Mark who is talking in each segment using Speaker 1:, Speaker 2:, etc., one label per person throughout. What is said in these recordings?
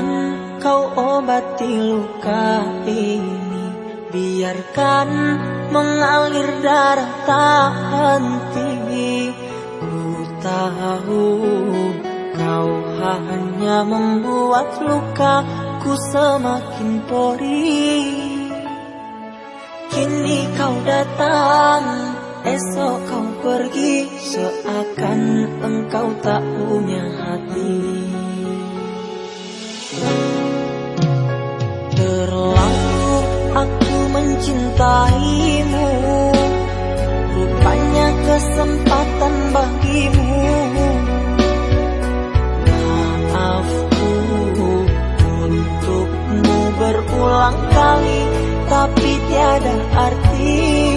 Speaker 1: Biarkan kau obati luka ini. Biarkan mengalir darah tak henti. Ku tahu kau hanya membuat luka Ku semakin pori. Kini kau datang, esok kau pergi. Seakan engkau tak berulang kali Tapi tiada arti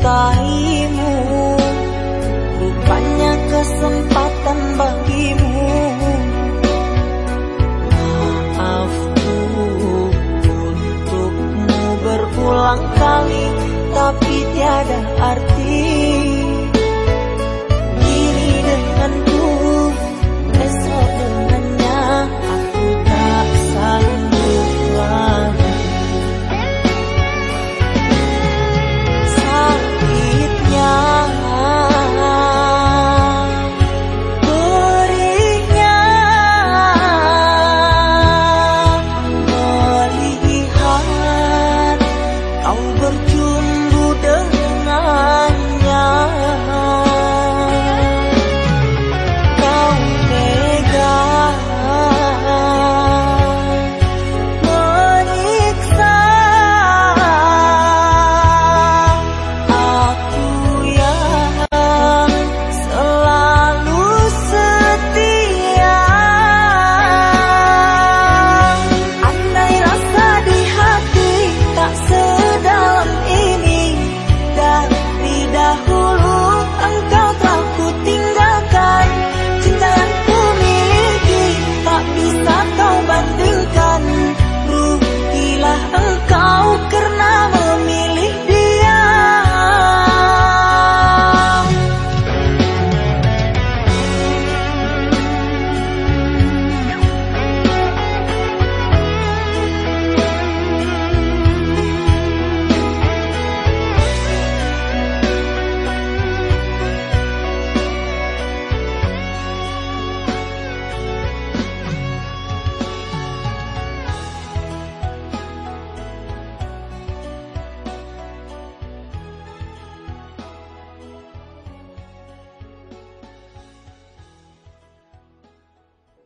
Speaker 1: mencintaimu Rupanya kesempatan bagimu. Maafku untukmu berulang kali Tapi tiada arti